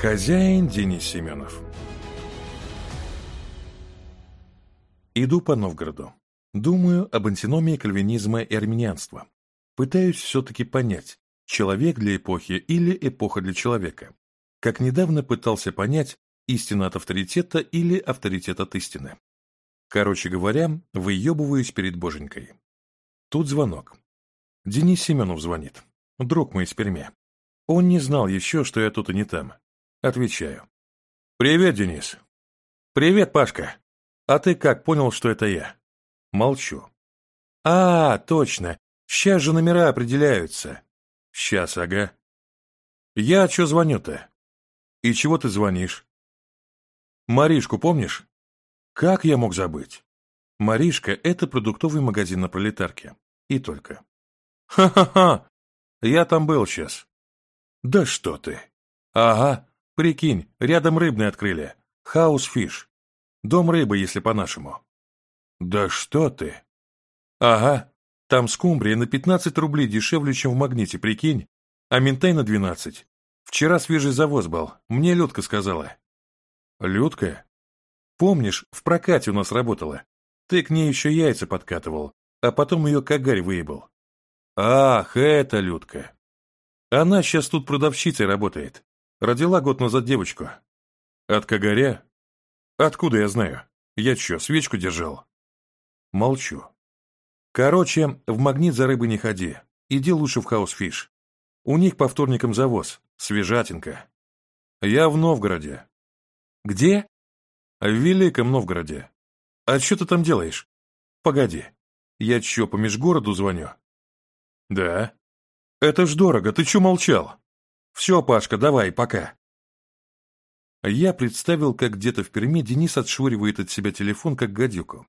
Хозяин Денис Семенов Иду по Новгороду. Думаю об антиномии кальвинизма и армянианства. Пытаюсь все-таки понять, человек для эпохи или эпоха для человека. Как недавно пытался понять, истина от авторитета или авторитет от истины. Короче говоря, выебываюсь перед боженькой. Тут звонок. Денис Семенов звонит. Друг мой из Перми. Он не знал еще, что я тут и не там. Отвечаю. «Привет, Денис». «Привет, Пашка. А ты как понял, что это я?» Молчу. «А, точно. Сейчас же номера определяются». «Сейчас, ага». «Я что звоню-то?» «И чего ты звонишь?» «Маришку помнишь?» «Как я мог забыть?» «Маришка — это продуктовый магазин на пролетарке. И только». «Ха-ха-ха! Я там был сейчас». «Да что ты!» «Ага, Прикинь, рядом рыбный открыли. House Fish. Дом рыбы, если по-нашему. Да что ты? Ага, там скумбрия на 15 рублей дешевле, чем в Магните, прикинь. А минтай на 12. Вчера свежий завоз был, мне Людка сказала. Людка? Помнишь, в прокате у нас работала? Ты к ней еще яйца подкатывал, а потом ее кагарь выебал. Ах, это Людка. Она сейчас тут продавщицей работает. Родила год назад девочку. От Кагаря? Откуда я знаю? Я чё, свечку держал? Молчу. Короче, в магнит за рыбы не ходи. Иди лучше в Хаус Фиш. У них по вторникам завоз. Свежатинка. Я в Новгороде. Где? В Великом Новгороде. А что ты там делаешь? Погоди. Я чё, по межгороду звоню? Да. Это ж дорого, ты чё молчал? «Все, Пашка, давай, пока». Я представил, как где-то в Перми Денис отшвыривает от себя телефон, как гадюку.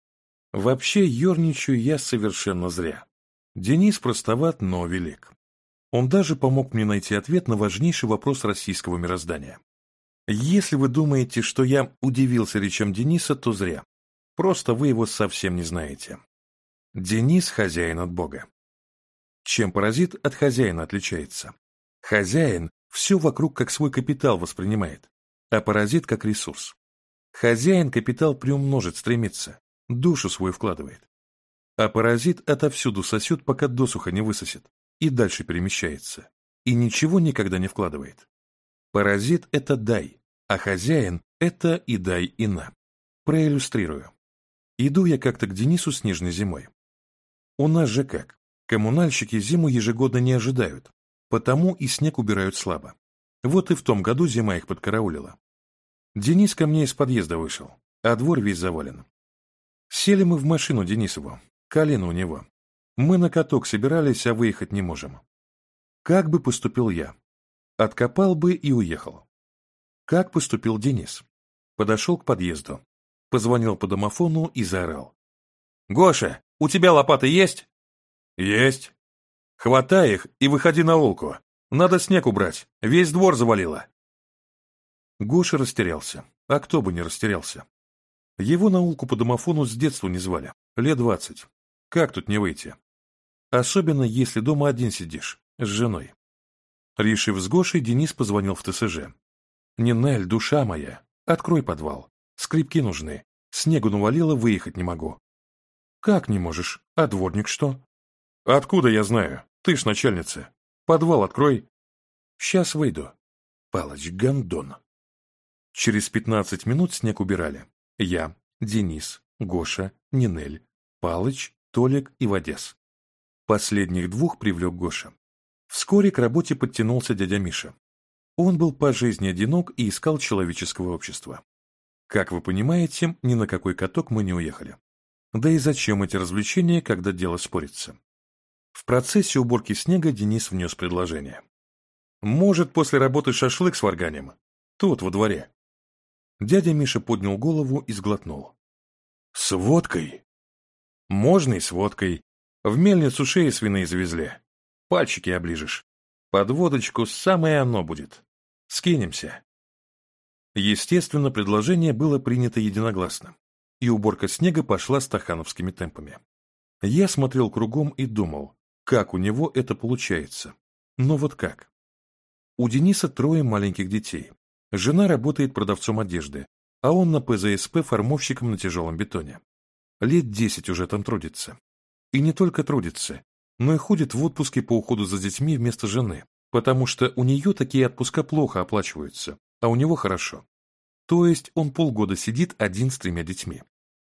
Вообще, ерничаю я совершенно зря. Денис простоват, но велик. Он даже помог мне найти ответ на важнейший вопрос российского мироздания. Если вы думаете, что я удивился речам Дениса, то зря. Просто вы его совсем не знаете. Денис – хозяин от Бога. Чем паразит от хозяина отличается? Хозяин все вокруг как свой капитал воспринимает, а паразит как ресурс. Хозяин капитал приумножить стремится, душу свою вкладывает. А паразит отовсюду сосет, пока досуха не высосет, и дальше перемещается, и ничего никогда не вкладывает. Паразит – это дай, а хозяин – это и дай, и на. Проиллюстрирую. Иду я как-то к Денису с нижней зимой. У нас же как, коммунальщики зиму ежегодно не ожидают, Потому и снег убирают слабо. Вот и в том году зима их подкараулила. Денис ко мне из подъезда вышел, а двор весь завален. Сели мы в машину Денисову, колено у него. Мы на каток собирались, а выехать не можем. Как бы поступил я? Откопал бы и уехал. Как поступил Денис? Подошел к подъезду, позвонил по домофону и заорал. «Гоша, у тебя лопата есть?» «Есть», Хватай их и выходи на улку. Надо снег убрать, весь двор завалило. Гоша растерялся, а кто бы не растерялся. Его на улку по домофону с детства не звали, лет двадцать. Как тут не выйти? Особенно, если дома один сидишь, с женой. Решив с Гошей, Денис позвонил в ТСЖ. «Нинель, душа моя, открой подвал. Скрипки нужны. Снегу навалило, выехать не могу. «Как не можешь? А дворник что?» «Откуда я знаю? Ты ж начальница. Подвал открой. Сейчас выйду. Палыч Гандон. Через пятнадцать минут снег убирали. Я, Денис, Гоша, Нинель, Палыч, Толик и Вадес. Последних двух привлек Гоша. Вскоре к работе подтянулся дядя Миша. Он был по жизни одинок и искал человеческого общества. Как вы понимаете, ни на какой каток мы не уехали. Да и зачем эти развлечения, когда дело спорится? В процессе уборки снега Денис внес предложение. «Может, после работы шашлык с варганем? Тут, во дворе». Дядя Миша поднял голову и сглотнул. «С водкой?» «Можно и с водкой. В мельницу шеи свиные завезли. Пальчики оближешь. Под водочку самое оно будет. Скинемся». Естественно, предложение было принято единогласно, и уборка снега пошла стахановскими темпами. Я смотрел кругом и думал, как у него это получается. Но вот как. У Дениса трое маленьких детей. Жена работает продавцом одежды, а он на ПЗСП формовщиком на тяжелом бетоне. Лет десять уже там трудится. И не только трудится, но и ходит в отпуске по уходу за детьми вместо жены, потому что у нее такие отпуска плохо оплачиваются, а у него хорошо. То есть он полгода сидит один с тремя детьми.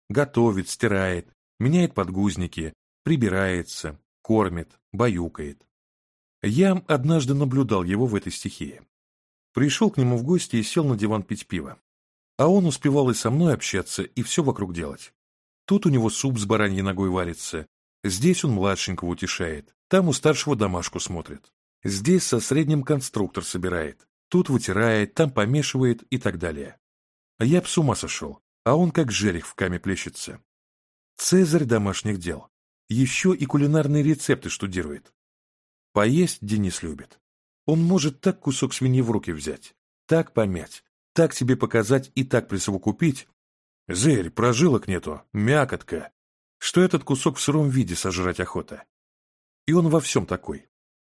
Готовит, стирает, меняет подгузники, прибирается, кормит, баюкает. Я однажды наблюдал его в этой стихии. Пришел к нему в гости и сел на диван пить пиво. А он успевал и со мной общаться, и все вокруг делать. Тут у него суп с бараньей ногой варится. Здесь он младшенького утешает. Там у старшего домашку смотрит. Здесь со средним конструктор собирает. Тут вытирает, там помешивает и так далее. А я б с ума сошел, а он как жерех в каме плещется. Цезарь домашних дел еще и кулинарные рецепты штудирует. Поесть Денис любит. Он может так кусок свиньи в руки взять, так помять, так себе показать и так присовокупить. Зырь, прожилок нету, мякотка, что этот кусок в сыром виде сожрать охота. И он во всем такой.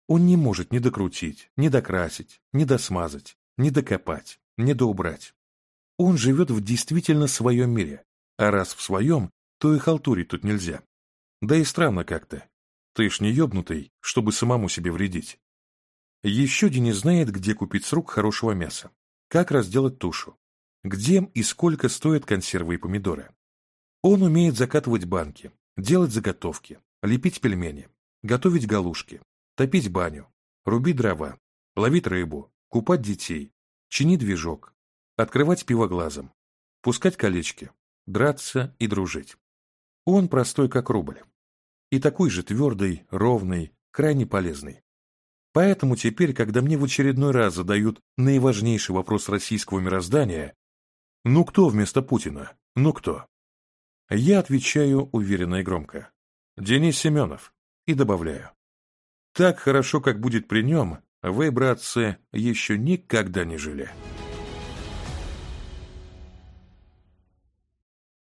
Он не может не докрутить, не докрасить, не досмазать, не докопать, не доубрать. Он живет в действительно своем мире, а раз в своем, то и халтурить тут нельзя. Да и странно как-то. Ты ж не ёбнутый, чтобы самому себе вредить. Еще Денис знает, где купить с рук хорошего мяса, как разделать тушу, где и сколько стоят консервы и помидоры. Он умеет закатывать банки, делать заготовки, лепить пельмени, готовить галушки, топить баню, рубить дрова, ловить рыбу, купать детей, чинить движок, открывать пиво глазом, пускать колечки, драться и дружить. Он простой, как рубль. И такой же твердый, ровный, крайне полезный. Поэтому теперь, когда мне в очередной раз задают наиважнейший вопрос российского мироздания «Ну кто вместо Путина? Ну кто?», я отвечаю уверенно и громко «Денис Семенов» и добавляю «Так хорошо, как будет при нем, вы, братцы, еще никогда не жили».